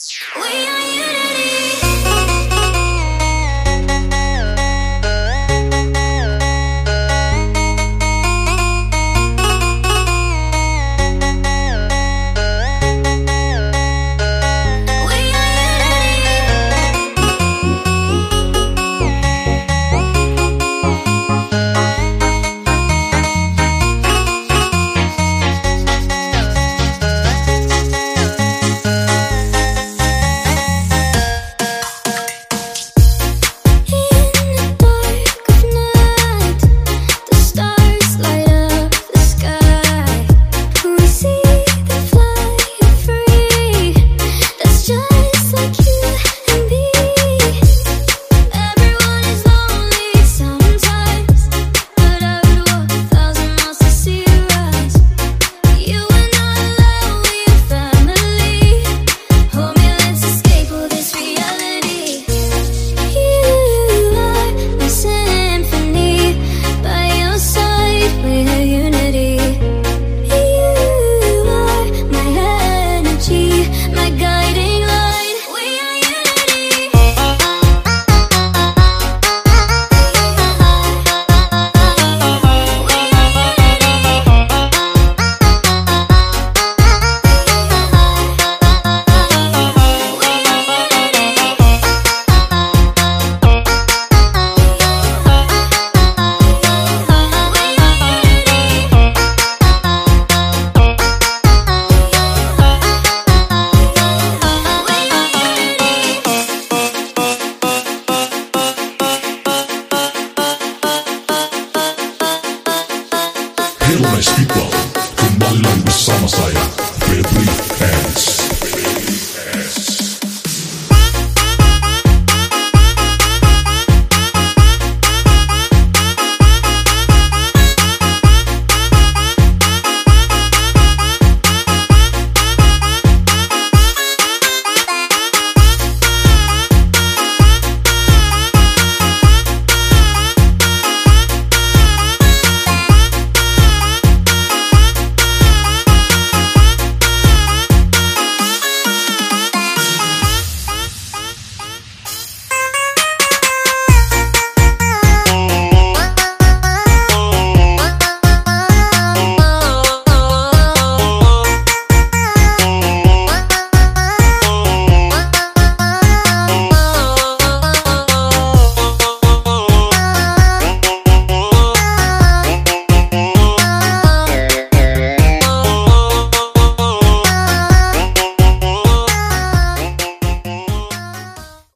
We Keep Heroes people, kembali lagi bersama saya, Febri Hands.